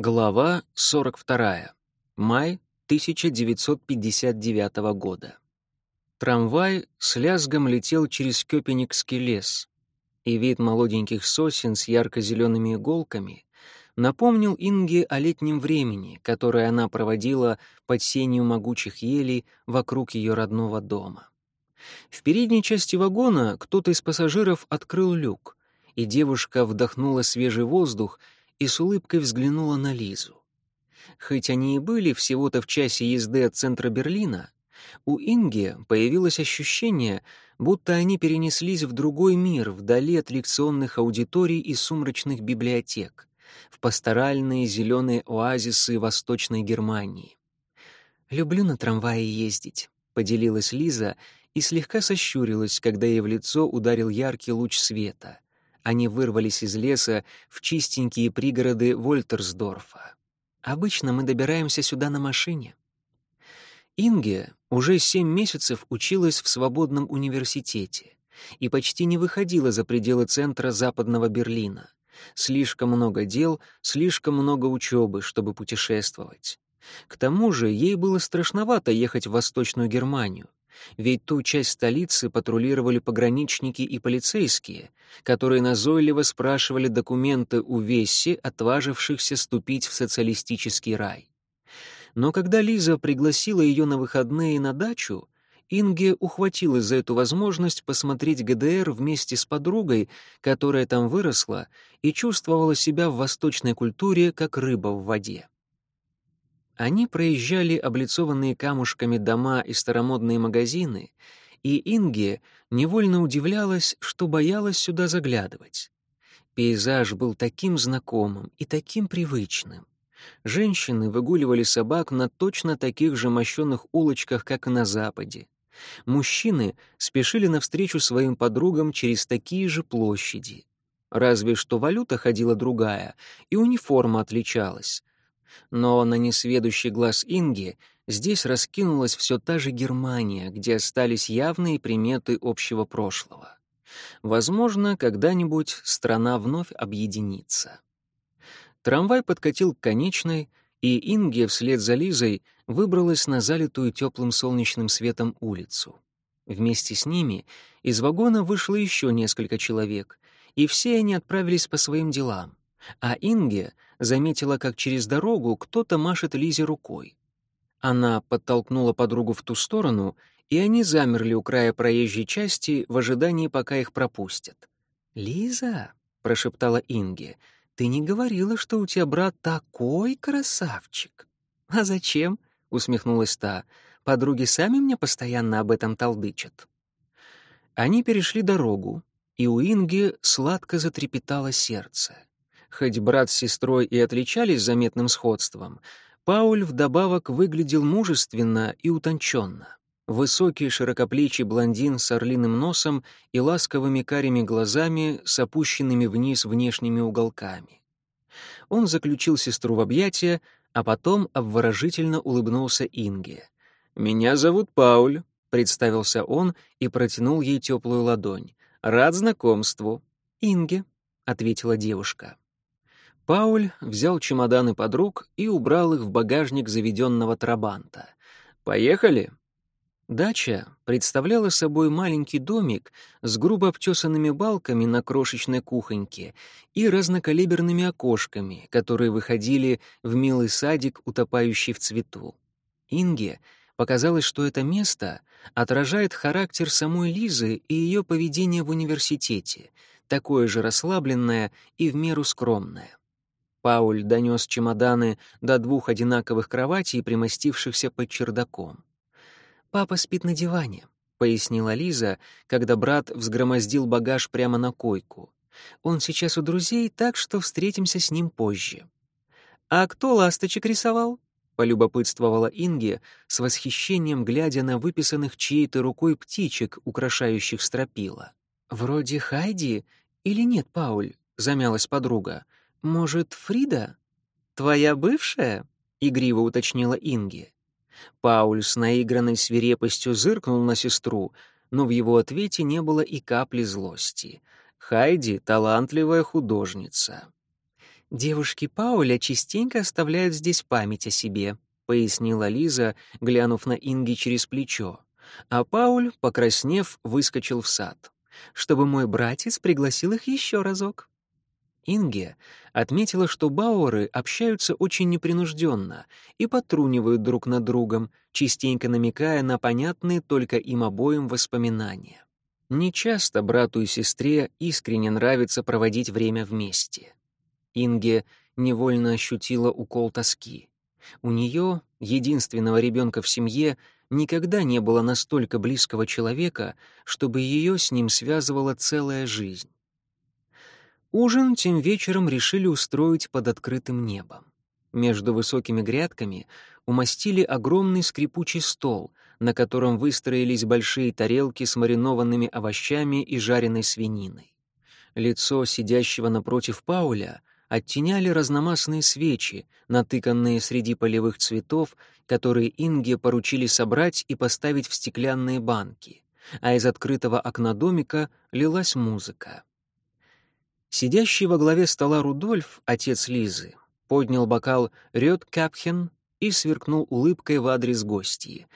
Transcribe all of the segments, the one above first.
Глава 42. Май 1959 года. Трамвай с лязгом летел через Кёпеникский лес, и вид молоденьких сосен с ярко-зелеными иголками напомнил Инге о летнем времени, которое она проводила под сенью могучих елей вокруг ее родного дома. В передней части вагона кто-то из пассажиров открыл люк, и девушка вдохнула свежий воздух и с улыбкой взглянула на Лизу. Хоть они и были всего-то в часе езды от центра Берлина, у Инги появилось ощущение, будто они перенеслись в другой мир, вдали от лекционных аудиторий и сумрачных библиотек, в пасторальные зеленые оазисы Восточной Германии. «Люблю на трамвае ездить», — поделилась Лиза и слегка сощурилась, когда ей в лицо ударил яркий луч света. Они вырвались из леса в чистенькие пригороды Вольтерсдорфа. Обычно мы добираемся сюда на машине. Инге уже семь месяцев училась в свободном университете и почти не выходила за пределы центра Западного Берлина. Слишком много дел, слишком много учебы, чтобы путешествовать. К тому же ей было страшновато ехать в Восточную Германию ведь ту часть столицы патрулировали пограничники и полицейские, которые назойливо спрашивали документы у Весси, отважившихся ступить в социалистический рай. Но когда Лиза пригласила ее на выходные на дачу, Инге ухватилась за эту возможность посмотреть ГДР вместе с подругой, которая там выросла и чувствовала себя в восточной культуре как рыба в воде. Они проезжали облицованные камушками дома и старомодные магазины, и Инге невольно удивлялась, что боялась сюда заглядывать. Пейзаж был таким знакомым и таким привычным. Женщины выгуливали собак на точно таких же мощенных улочках, как и на Западе. Мужчины спешили навстречу своим подругам через такие же площади. Разве что валюта ходила другая, и униформа отличалась, но на несведущий глаз Инги здесь раскинулась все та же Германия, где остались явные приметы общего прошлого. Возможно, когда-нибудь страна вновь объединится. Трамвай подкатил к конечной, и Инге вслед за Лизой выбралась на залитую теплым солнечным светом улицу. Вместе с ними из вагона вышло еще несколько человек, и все они отправились по своим делам а Инге заметила, как через дорогу кто-то машет Лизе рукой. Она подтолкнула подругу в ту сторону, и они замерли у края проезжей части в ожидании, пока их пропустят. «Лиза», — прошептала Инге, — «ты не говорила, что у тебя брат такой красавчик». «А зачем?» — усмехнулась та. «Подруги сами мне постоянно об этом толдычат». Они перешли дорогу, и у Инги сладко затрепетало сердце. Хоть брат с сестрой и отличались заметным сходством, Пауль вдобавок выглядел мужественно и утонченно. Высокий широкоплечий блондин с орлиным носом и ласковыми карими глазами с опущенными вниз внешними уголками. Он заключил сестру в объятия, а потом обворожительно улыбнулся Инге. «Меня зовут Пауль», — представился он и протянул ей теплую ладонь. «Рад знакомству». «Инге», — ответила девушка. Пауль взял чемоданы подруг и убрал их в багажник заведенного трабанта. «Поехали!» Дача представляла собой маленький домик с грубо обтесанными балками на крошечной кухоньке и разнокалиберными окошками, которые выходили в милый садик, утопающий в цвету. Инге показалось, что это место отражает характер самой Лизы и ее поведение в университете, такое же расслабленное и в меру скромное. Пауль донес чемоданы до двух одинаковых кроватей, примостившихся под чердаком. «Папа спит на диване», — пояснила Лиза, когда брат взгромоздил багаж прямо на койку. «Он сейчас у друзей, так что встретимся с ним позже». «А кто ласточек рисовал?» — полюбопытствовала Инге, с восхищением глядя на выписанных чьей-то рукой птичек, украшающих стропила. «Вроде Хайди или нет, Пауль?» — замялась подруга. «Может, Фрида?» «Твоя бывшая?» — игриво уточнила Инги. Пауль с наигранной свирепостью зыркнул на сестру, но в его ответе не было и капли злости. Хайди — талантливая художница. Девушки Пауля частенько оставляют здесь память о себе, пояснила Лиза, глянув на Инги через плечо. А Пауль, покраснев, выскочил в сад, чтобы мой братец пригласил их еще разок. Инге отметила, что бауэры общаются очень непринужденно и потрунивают друг над другом, частенько намекая на понятные только им обоим воспоминания. Нечасто брату и сестре искренне нравится проводить время вместе. Инге невольно ощутила укол тоски. У нее, единственного ребенка в семье, никогда не было настолько близкого человека, чтобы ее с ним связывала целая жизнь. Ужин тем вечером решили устроить под открытым небом. Между высокими грядками умастили огромный скрипучий стол, на котором выстроились большие тарелки с маринованными овощами и жареной свининой. Лицо сидящего напротив Пауля оттеняли разномастные свечи, натыканные среди полевых цветов, которые Инге поручили собрать и поставить в стеклянные банки, а из открытого окна домика лилась музыка. Сидящий во главе стола Рудольф, отец Лизы, поднял бокал Рёд Капхен и сверкнул улыбкой в адрес гостьи.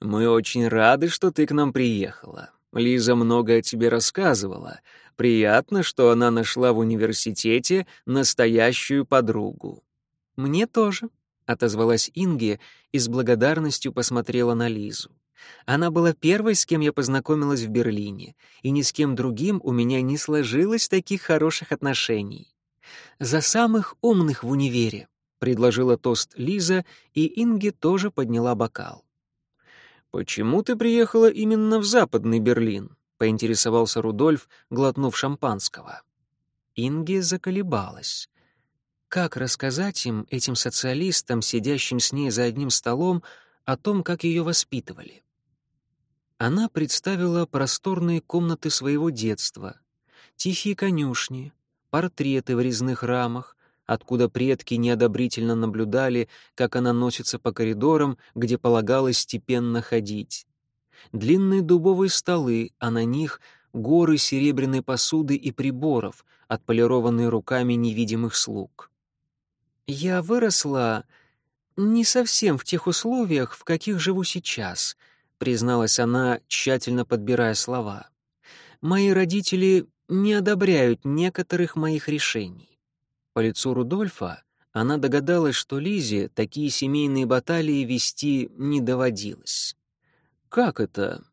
«Мы очень рады, что ты к нам приехала. Лиза много о тебе рассказывала. Приятно, что она нашла в университете настоящую подругу». «Мне тоже», — отозвалась Инге и с благодарностью посмотрела на Лизу. Она была первой, с кем я познакомилась в Берлине, и ни с кем другим у меня не сложилось таких хороших отношений. «За самых умных в универе», — предложила тост Лиза, и Инге тоже подняла бокал. «Почему ты приехала именно в Западный Берлин?» — поинтересовался Рудольф, глотнув шампанского. Инге заколебалась. Как рассказать им, этим социалистам, сидящим с ней за одним столом, о том, как ее воспитывали? Она представила просторные комнаты своего детства, тихие конюшни, портреты в резных рамах, откуда предки неодобрительно наблюдали, как она носится по коридорам, где полагалось степенно ходить. Длинные дубовые столы, а на них горы серебряной посуды и приборов, отполированные руками невидимых слуг. «Я выросла не совсем в тех условиях, в каких живу сейчас», призналась она, тщательно подбирая слова. «Мои родители не одобряют некоторых моих решений». По лицу Рудольфа она догадалась, что Лизе такие семейные баталии вести не доводилось. «Как это?»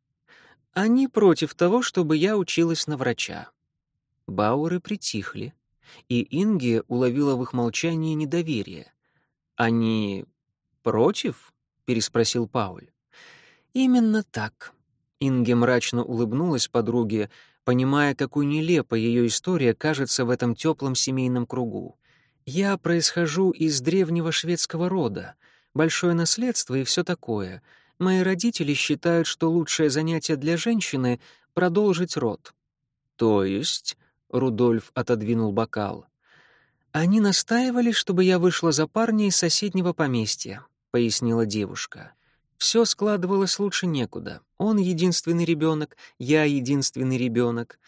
«Они против того, чтобы я училась на врача». Бауэры притихли, и Инге уловила в их молчании недоверие. «Они против?» — переспросил Пауль. Именно так. Инге мрачно улыбнулась подруге, понимая, какой нелепой ее история кажется в этом теплом семейном кругу. Я происхожу из древнего шведского рода, большое наследство и все такое. Мои родители считают, что лучшее занятие для женщины — продолжить род. То есть, — Рудольф отодвинул бокал, — они настаивали, чтобы я вышла за парня из соседнего поместья, — пояснила девушка. Все складывалось лучше некуда. Он единственный ребенок, я единственный ребенок.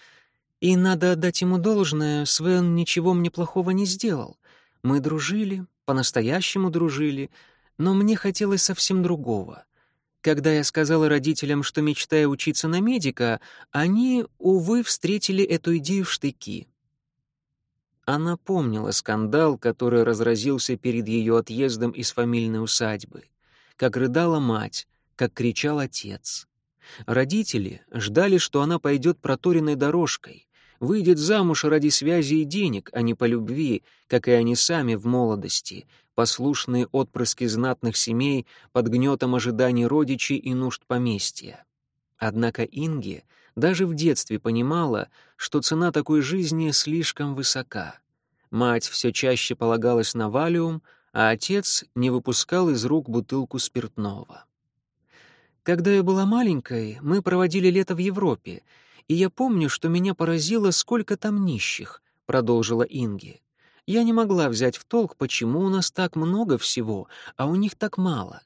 И надо отдать ему должное, Свен ничего мне плохого не сделал. Мы дружили, по-настоящему дружили, но мне хотелось совсем другого. Когда я сказала родителям, что мечтаю учиться на медика, они, увы, встретили эту идею в штыки. Она помнила скандал, который разразился перед ее отъездом из фамильной усадьбы как рыдала мать, как кричал отец. Родители ждали, что она пойдет проторенной дорожкой, выйдет замуж ради связи и денег, а не по любви, как и они сами в молодости, послушные отпрыски знатных семей под гнетом ожиданий родичей и нужд поместья. Однако Инге даже в детстве понимала, что цена такой жизни слишком высока. Мать все чаще полагалась на валиум, а отец не выпускал из рук бутылку спиртного. Когда я была маленькой, мы проводили лето в Европе, и я помню, что меня поразило, сколько там нищих, продолжила Инги. Я не могла взять в толк, почему у нас так много всего, а у них так мало.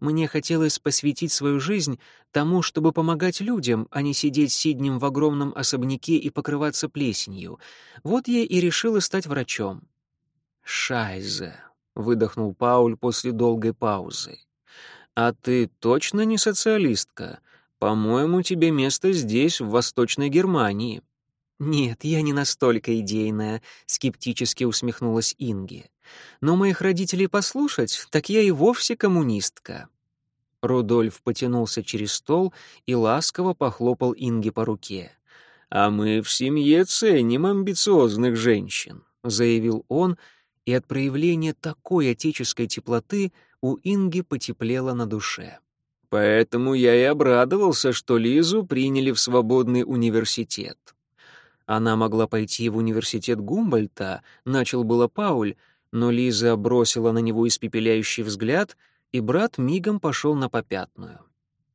Мне хотелось посвятить свою жизнь тому, чтобы помогать людям, а не сидеть сиднем в огромном особняке и покрываться плесенью. Вот я и решила стать врачом. «Шайзе», — выдохнул Пауль после долгой паузы. «А ты точно не социалистка? По-моему, тебе место здесь, в Восточной Германии». «Нет, я не настолько идейная», — скептически усмехнулась Инги. «Но моих родителей послушать, так я и вовсе коммунистка». Рудольф потянулся через стол и ласково похлопал Инги по руке. «А мы в семье ценим амбициозных женщин», — заявил он, и от проявления такой отеческой теплоты у Инги потеплело на душе. «Поэтому я и обрадовался, что Лизу приняли в свободный университет. Она могла пойти в университет Гумбольта, начал было Пауль, но Лиза бросила на него испепеляющий взгляд, и брат мигом пошел на попятную.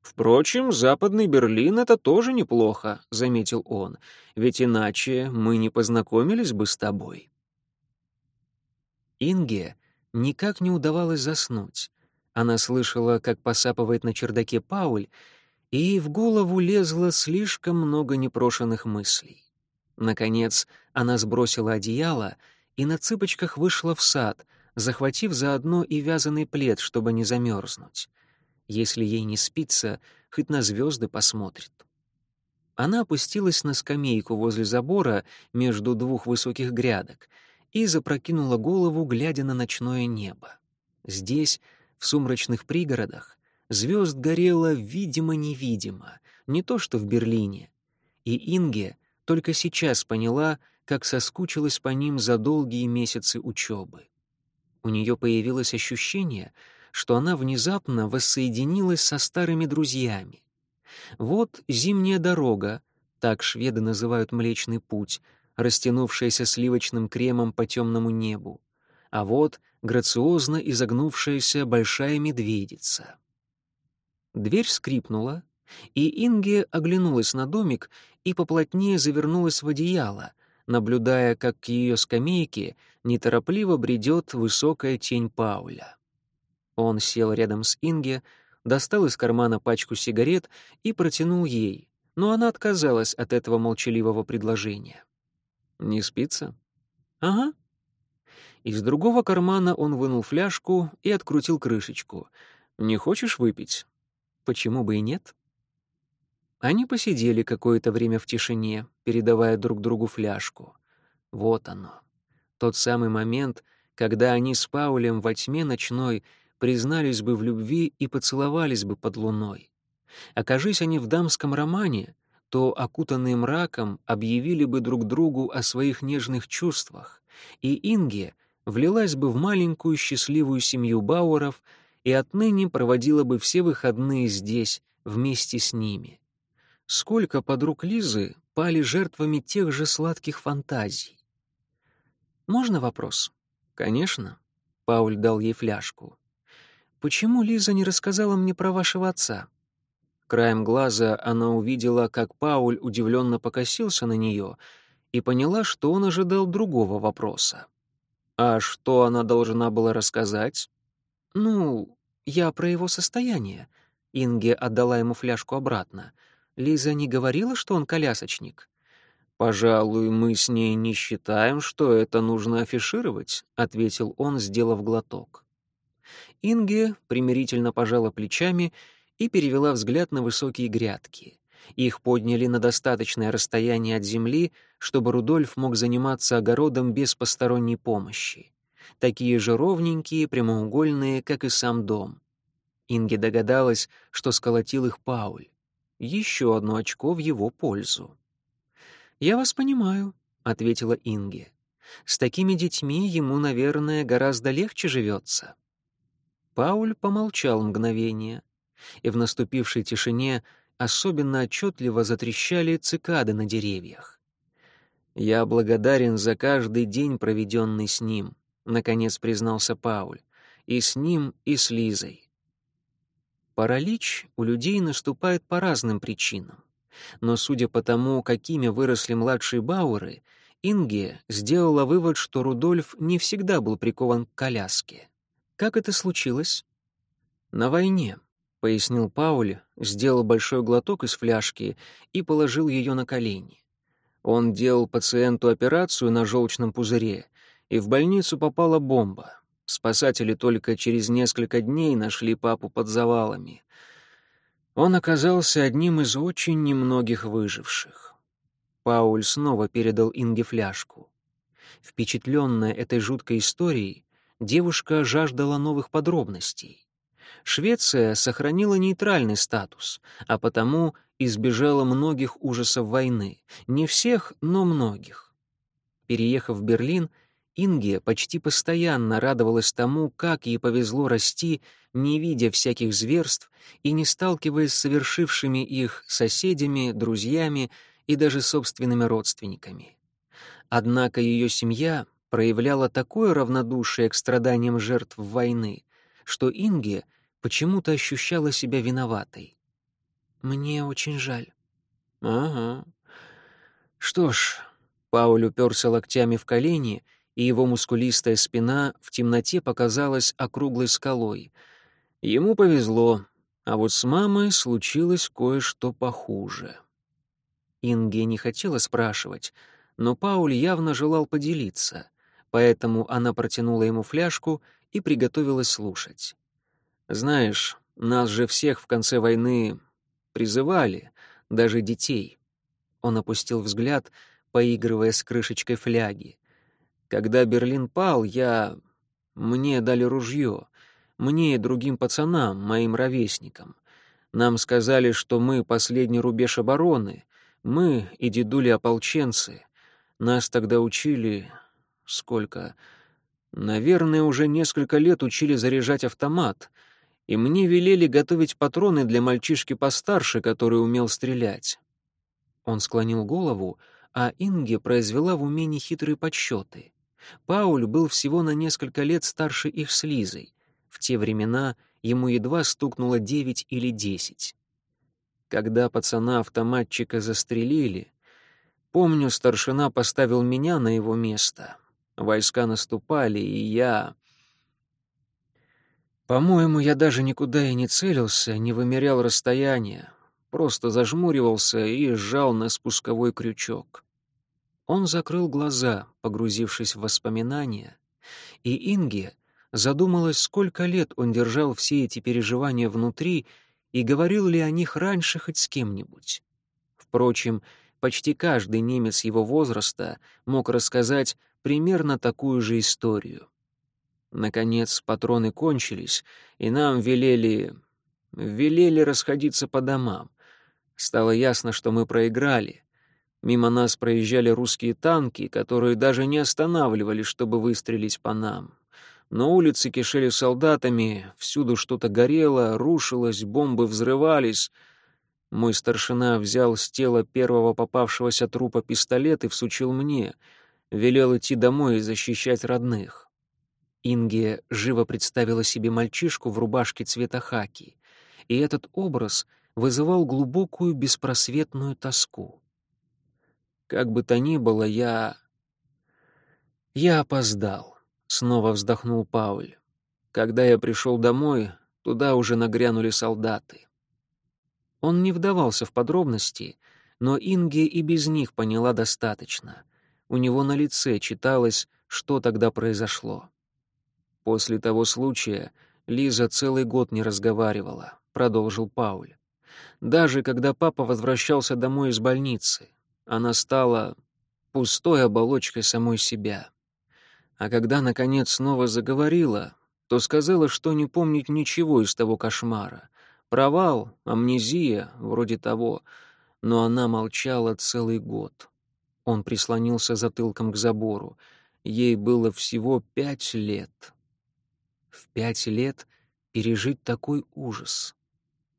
«Впрочем, Западный Берлин — это тоже неплохо», — заметил он, «ведь иначе мы не познакомились бы с тобой». Инге никак не удавалось заснуть. Она слышала, как посапывает на чердаке Пауль, и в голову лезло слишком много непрошенных мыслей. Наконец, она сбросила одеяло и на цыпочках вышла в сад, захватив заодно и вязаный плед, чтобы не замерзнуть. Если ей не спится, хоть на звезды посмотрит. Она опустилась на скамейку возле забора между двух высоких грядок и запрокинула голову, глядя на ночное небо. Здесь, в сумрачных пригородах, звезд горело видимо-невидимо, не то что в Берлине. И Инге только сейчас поняла, как соскучилась по ним за долгие месяцы учебы. У нее появилось ощущение, что она внезапно воссоединилась со старыми друзьями. Вот зимняя дорога, так шведы называют Млечный путь, растянувшаяся сливочным кремом по темному небу. А вот грациозно изогнувшаяся большая медведица. Дверь скрипнула, и Инге оглянулась на домик и поплотнее завернулась в одеяло, наблюдая, как к ее скамейке неторопливо бредет высокая тень Пауля. Он сел рядом с Инге, достал из кармана пачку сигарет и протянул ей, но она отказалась от этого молчаливого предложения. «Не спится?» «Ага». Из другого кармана он вынул фляжку и открутил крышечку. «Не хочешь выпить?» «Почему бы и нет?» Они посидели какое-то время в тишине, передавая друг другу фляжку. Вот оно. Тот самый момент, когда они с Паулем во тьме ночной признались бы в любви и поцеловались бы под луной. Окажись они в дамском романе, то, окутанные мраком, объявили бы друг другу о своих нежных чувствах, и Инге влилась бы в маленькую счастливую семью Бауэров и отныне проводила бы все выходные здесь, вместе с ними сколько подруг Лизы пали жертвами тех же сладких фантазий. «Можно вопрос?» «Конечно». Пауль дал ей фляжку. «Почему Лиза не рассказала мне про вашего отца?» Краем глаза она увидела, как Пауль удивленно покосился на нее и поняла, что он ожидал другого вопроса. «А что она должна была рассказать?» «Ну, я про его состояние». Инге отдала ему фляжку обратно — Лиза не говорила, что он колясочник? «Пожалуй, мы с ней не считаем, что это нужно афишировать», — ответил он, сделав глоток. Инге примирительно пожала плечами и перевела взгляд на высокие грядки. Их подняли на достаточное расстояние от земли, чтобы Рудольф мог заниматься огородом без посторонней помощи. Такие же ровненькие, прямоугольные, как и сам дом. Инге догадалась, что сколотил их Пауль еще одно очко в его пользу. «Я вас понимаю», — ответила Инге. «С такими детьми ему, наверное, гораздо легче живется». Пауль помолчал мгновение, и в наступившей тишине особенно отчетливо затрещали цикады на деревьях. «Я благодарен за каждый день, проведенный с ним», — наконец признался Пауль, — «и с ним, и с Лизой. Паралич у людей наступает по разным причинам. Но судя по тому, какими выросли младшие Бауэры, Инге сделала вывод, что Рудольф не всегда был прикован к коляске. Как это случилось? На войне, пояснил Пауль, сделал большой глоток из фляжки и положил ее на колени. Он делал пациенту операцию на желчном пузыре, и в больницу попала бомба. Спасатели только через несколько дней нашли папу под завалами. Он оказался одним из очень немногих выживших. Пауль снова передал Инге фляжку. Впечатленная этой жуткой историей, девушка жаждала новых подробностей. Швеция сохранила нейтральный статус, а потому избежала многих ужасов войны. Не всех, но многих. Переехав в Берлин, Инге почти постоянно радовалась тому, как ей повезло расти, не видя всяких зверств и не сталкиваясь с совершившими их соседями, друзьями и даже собственными родственниками. Однако ее семья проявляла такое равнодушие к страданиям жертв войны, что Инге почему-то ощущала себя виноватой. «Мне очень жаль». «Ага». Что ж, Пауль уперся локтями в колени, и его мускулистая спина в темноте показалась округлой скалой. Ему повезло, а вот с мамой случилось кое-что похуже. Инге не хотела спрашивать, но Пауль явно желал поделиться, поэтому она протянула ему фляжку и приготовилась слушать. «Знаешь, нас же всех в конце войны призывали, даже детей». Он опустил взгляд, поигрывая с крышечкой фляги. «Когда Берлин пал, я... Мне дали ружье. Мне и другим пацанам, моим ровесникам. Нам сказали, что мы последний рубеж обороны. Мы и дедули-ополченцы. Нас тогда учили... Сколько? Наверное, уже несколько лет учили заряжать автомат. И мне велели готовить патроны для мальчишки постарше, который умел стрелять. Он склонил голову, а Инге произвела в уме нехитрые подсчеты. Пауль был всего на несколько лет старше их с Лизой. В те времена ему едва стукнуло девять или десять. Когда пацана-автоматчика застрелили, помню, старшина поставил меня на его место. Войска наступали, и я... По-моему, я даже никуда и не целился, не вымерял расстояние, просто зажмуривался и сжал на спусковой крючок. Он закрыл глаза, погрузившись в воспоминания, и Инге задумалась, сколько лет он держал все эти переживания внутри и говорил ли о них раньше хоть с кем-нибудь. Впрочем, почти каждый немец его возраста мог рассказать примерно такую же историю. Наконец, патроны кончились, и нам велели... велели расходиться по домам. Стало ясно, что мы проиграли. Мимо нас проезжали русские танки, которые даже не останавливались, чтобы выстрелить по нам. Но улицы кишели солдатами, всюду что-то горело, рушилось, бомбы взрывались. Мой старшина взял с тела первого попавшегося трупа пистолет и всучил мне. Велел идти домой и защищать родных. Инге живо представила себе мальчишку в рубашке цвета хаки, и этот образ вызывал глубокую беспросветную тоску. Как бы то ни было, я... Я опоздал. Снова вздохнул Пауль. Когда я пришел домой, туда уже нагрянули солдаты. Он не вдавался в подробности, но Инге и без них поняла достаточно. У него на лице читалось, что тогда произошло. После того случая Лиза целый год не разговаривала, продолжил Пауль. Даже когда папа возвращался домой из больницы, она стала пустой оболочкой самой себя. А когда, наконец, снова заговорила, то сказала, что не помнит ничего из того кошмара. Провал, амнезия, вроде того. Но она молчала целый год. Он прислонился затылком к забору. Ей было всего пять лет. В пять лет пережить такой ужас.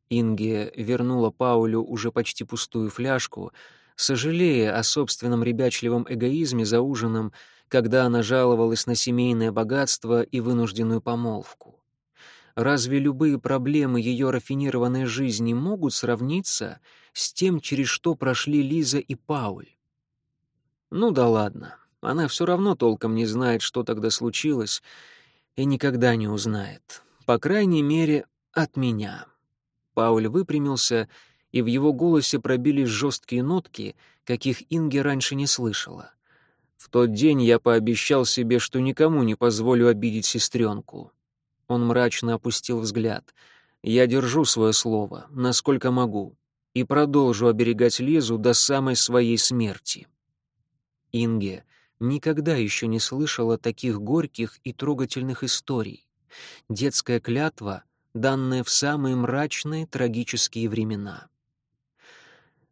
Инге вернула Паулю уже почти пустую фляжку, сожалея о собственном ребячливом эгоизме за ужином, когда она жаловалась на семейное богатство и вынужденную помолвку. Разве любые проблемы ее рафинированной жизни могут сравниться с тем, через что прошли Лиза и Пауль? Ну да ладно, она все равно толком не знает, что тогда случилось, и никогда не узнает. По крайней мере, от меня. Пауль выпрямился, и в его голосе пробились жесткие нотки, каких Инге раньше не слышала. В тот день я пообещал себе, что никому не позволю обидеть сестренку. Он мрачно опустил взгляд. Я держу свое слово, насколько могу, и продолжу оберегать Лизу до самой своей смерти. Инге никогда еще не слышала таких горьких и трогательных историй. Детская клятва, данная в самые мрачные трагические времена.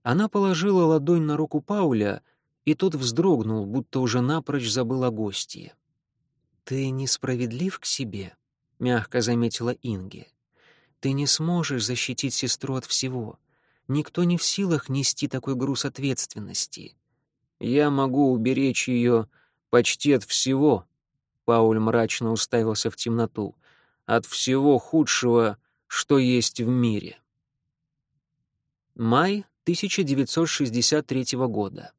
Она положила ладонь на руку Пауля, и тот вздрогнул, будто уже напрочь забыл о гостье. «Ты несправедлив к себе», — мягко заметила Инге. «Ты не сможешь защитить сестру от всего. Никто не в силах нести такой груз ответственности. Я могу уберечь ее почти от всего, Пауль мрачно уставился в темноту, от всего худшего, что есть в мире. Май 1963 года.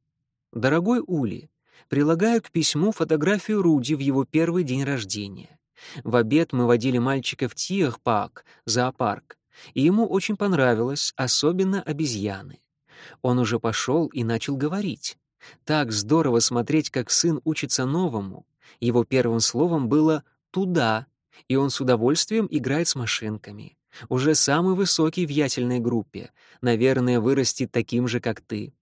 Дорогой Ули, прилагаю к письму фотографию Руди в его первый день рождения. В обед мы водили мальчика в Тиах-парк, зоопарк, и ему очень понравилось, особенно обезьяны. Он уже пошел и начал говорить. Так здорово смотреть, как сын учится новому. Его первым словом было «туда», и он с удовольствием играет с машинками. Уже самый высокий в ятельной группе. Наверное, вырастет таким же, как ты.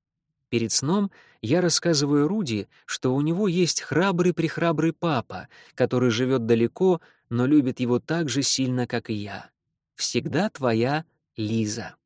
Перед сном я рассказываю Руди, что у него есть храбрый-прихрабрый папа, который живет далеко, но любит его так же сильно, как и я. Всегда твоя Лиза.